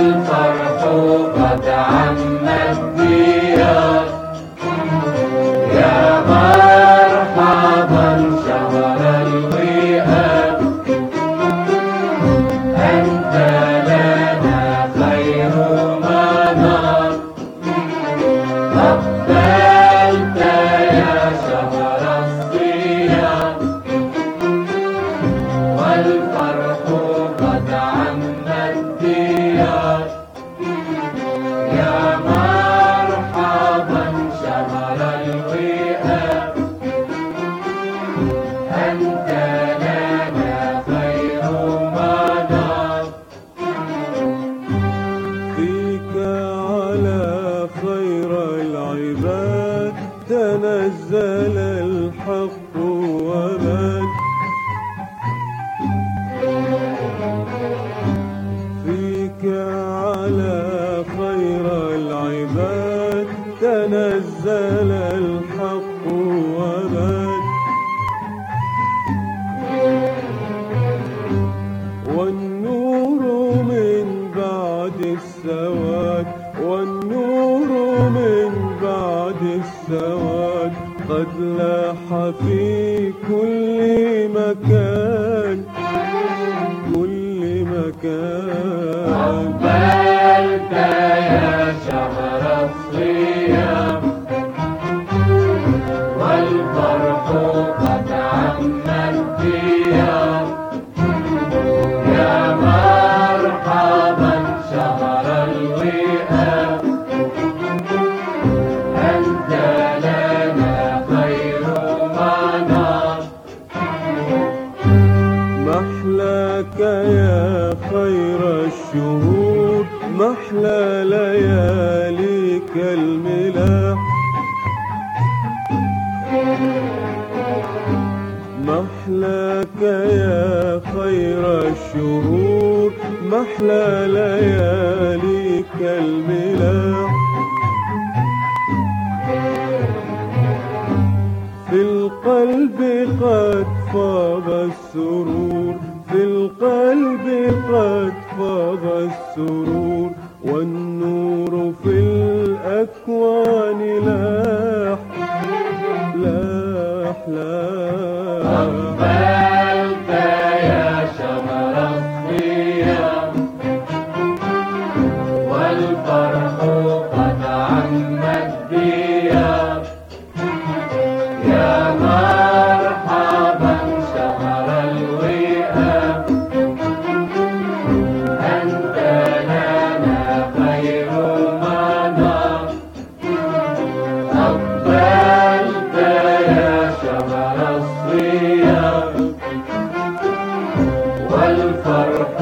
Alpha. وبان فيك على خير العباد تنزل الحق وبان والنور من بعد السواد والنور من بعد السواد قد لاح في كل مكان كل مكان. أقبلت يا خير الشهور محلى لياليك الملاح محلاك يا خير الشهور محلى لياليك الملاح في القلب قد فاض السرور في القلب قد فاض السرور والنور في الأكوان لاح لاح لاح. أقبلت والفرح